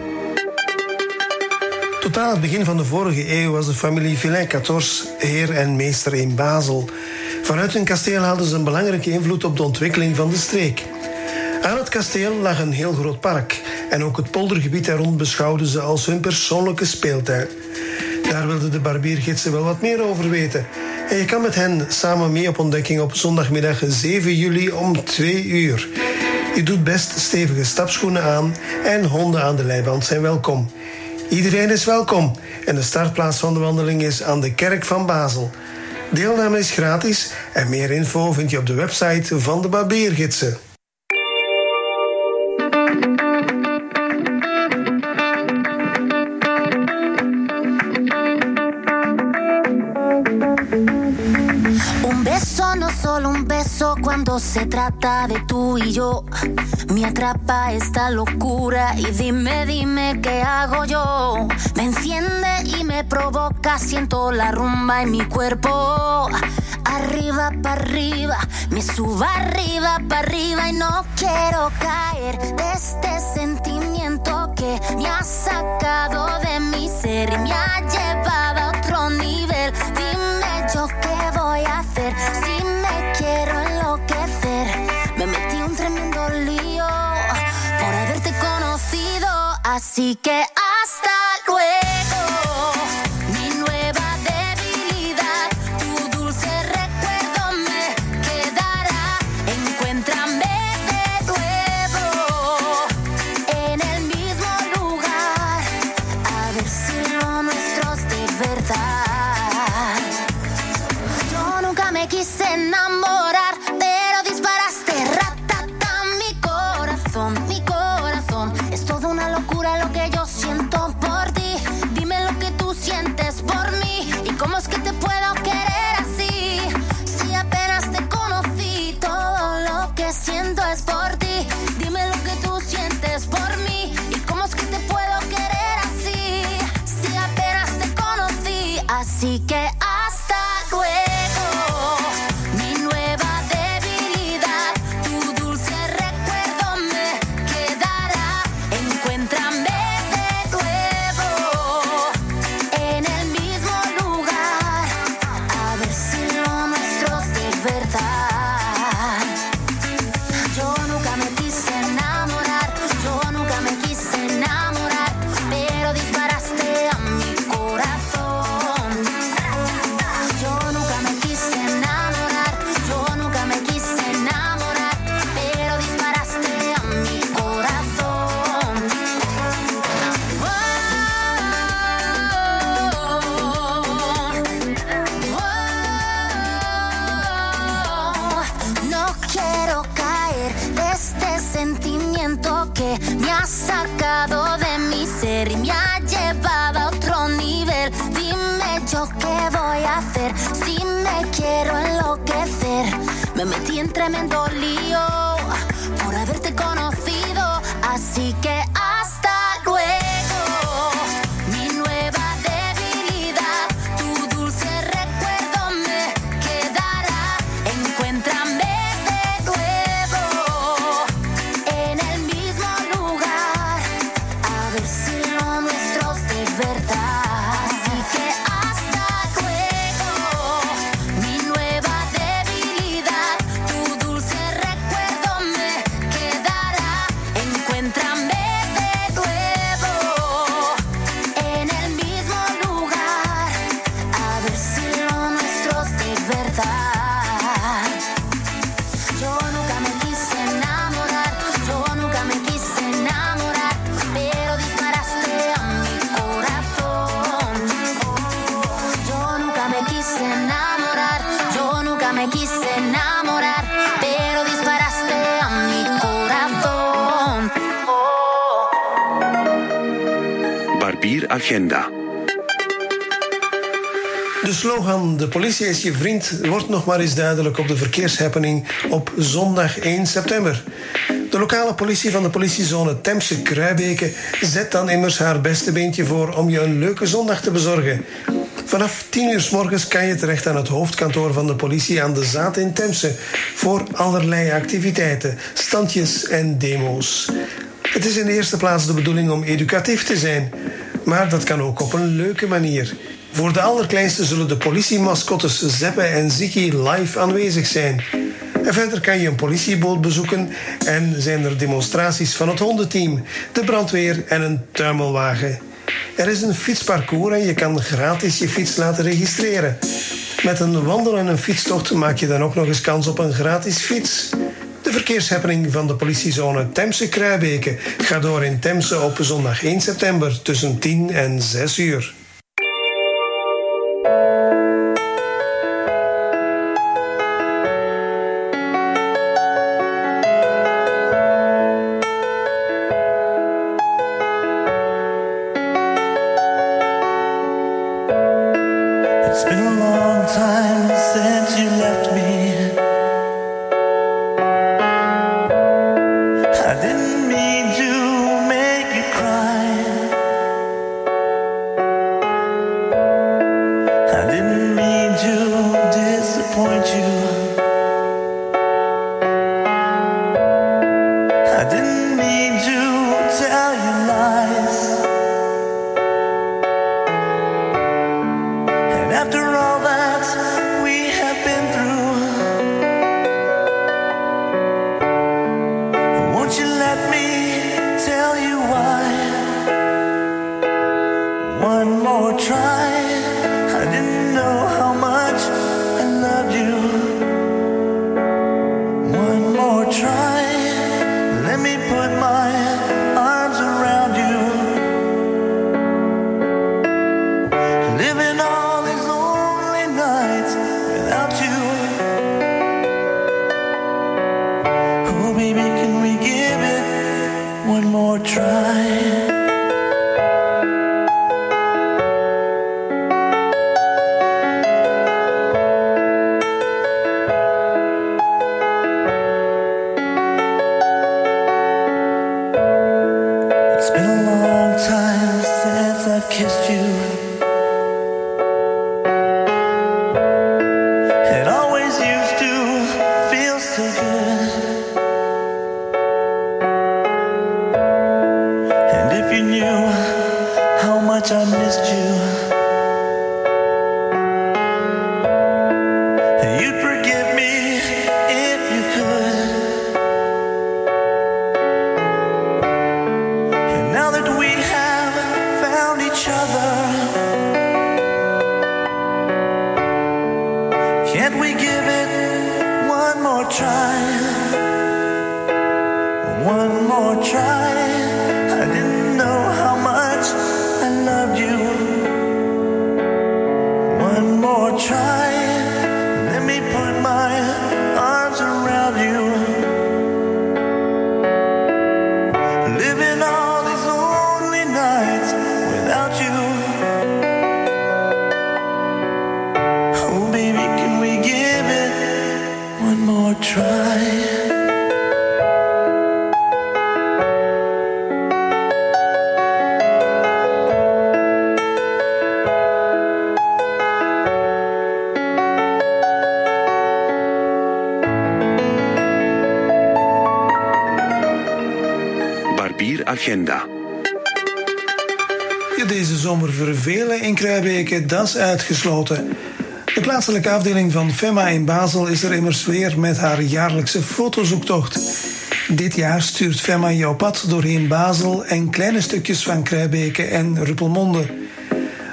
Speaker 3: Tot aan het begin van de vorige eeuw was de familie Villain 14 heer en meester in Basel. Vanuit hun kasteel hadden ze een belangrijke invloed op de ontwikkeling van de streek. Aan het kasteel lag een heel groot park en ook het poldergebied daar rond beschouwden ze als hun persoonlijke speeltuin. Daar wilden de barbiergidsen wel wat meer over weten. En je kan met hen samen mee op ontdekking op zondagmiddag 7 juli om 2 uur. Je doet best stevige stapschoenen aan en honden aan de leiband zijn welkom. Iedereen is welkom en de startplaats van de wandeling is aan de Kerk van Basel. Deelname is gratis en meer info vind je op de website van de Barbiergidsen.
Speaker 30: Cuando se trata de tú y yo. Me atrapa esta locura y dime, dime qué hago yo. Me enciende y me provoca, siento la rumba en mi cuerpo. Arriba para arriba, me suba arriba para arriba y no quiero caer de este sentimiento que me ha sacado de mi ser y me ha llevado a otro nivel. Dime yo qué voy a hacer así que De
Speaker 3: slogan De politie is je vriend wordt nog maar eens duidelijk op de verkeershappening op zondag 1 september. De lokale politie van de politiezone Temse Kruibeke zet dan immers haar beste beentje voor om je een leuke zondag te bezorgen. Vanaf 10 uur s morgens kan je terecht aan het hoofdkantoor van de politie aan de Zaat in Temse voor allerlei activiteiten, standjes en demo's. Het is in de eerste plaats de bedoeling om educatief te zijn, maar dat kan ook op een leuke manier. Voor de allerkleinste zullen de politiemascottes Zeppe en Ziki live aanwezig zijn. En verder kan je een politieboot bezoeken en zijn er demonstraties van het hondenteam, de brandweer en een tuimelwagen. Er is een fietsparcours en je kan gratis je fiets laten registreren. Met een wandel- en een fietstocht maak je dan ook nog eens kans op een gratis fiets. De verkeershappening van de politiezone Temse Kruibeke gaat door in Temse op zondag 1 september tussen 10 en 6 uur. Je deze zomer vervelen in Kruibeke, dat is uitgesloten. De plaatselijke afdeling van FEMA in Basel is er immers weer met haar jaarlijkse fotozoektocht. Dit jaar stuurt FEMA jouw pad doorheen Basel en kleine stukjes van Kruibeke en Ruppelmonde.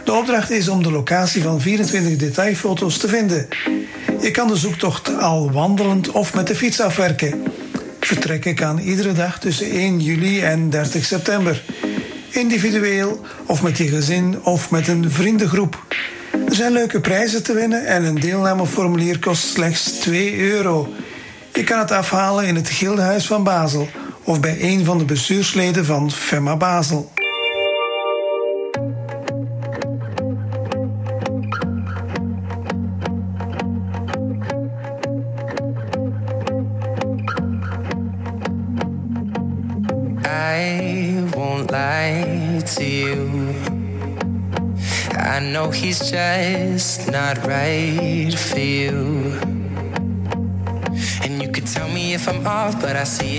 Speaker 3: De opdracht is om de locatie van 24 detailfoto's te vinden. Je kan de zoektocht al wandelend of met de fiets afwerken. Vertrekken kan iedere dag tussen 1 juli en 30 september. Individueel of met je gezin of met een vriendengroep. Er zijn leuke prijzen te winnen en een deelnameformulier kost slechts 2 euro. Je kan het afhalen in het Gildehuis van Basel of bij een van de bestuursleden van FEMA Basel.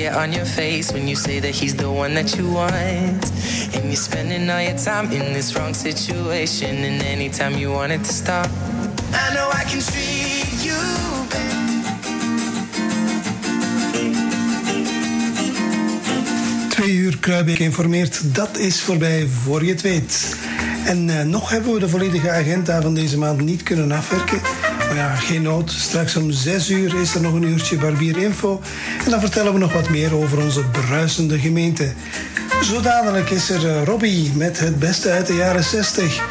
Speaker 16: It on your face when you say that he's the one that you want. And you're spending all your time in this wrong situation, and anytime you want it to stop,
Speaker 31: I know I can treat you
Speaker 3: Twee uur Kruibeek informeert, dat is voorbij voor je het weet. En eh, nog hebben we de volledige agenda van deze maand niet kunnen afwerken. Maar ja, geen nood. Straks om zes uur is er nog een uurtje Barbier Info. En dan vertellen we nog wat meer over onze bruisende gemeente. Zo dadelijk is er eh, Robbie met het beste uit de jaren 60.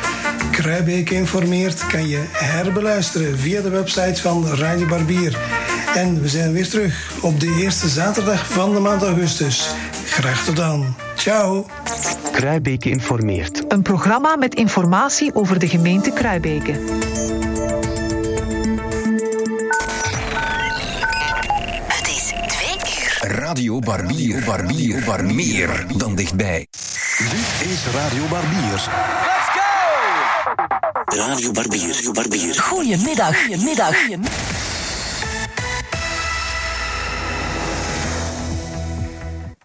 Speaker 3: Kruibeek informeert kan je herbeluisteren via de website van Radio Barbier. En we zijn weer terug op de eerste zaterdag van de maand augustus. Graag tot dan. Ciao.
Speaker 15: Kruibeke informeert.
Speaker 32: Een programma met informatie over de gemeente Kruibeke.
Speaker 10: Radio Barbier, Barbier, Barbier. Meer dan dichtbij.
Speaker 19: Dit is Radio Barbier.
Speaker 4: Radio Barbier. Radio Barbier.
Speaker 25: Goedemiddag. Goedemiddag.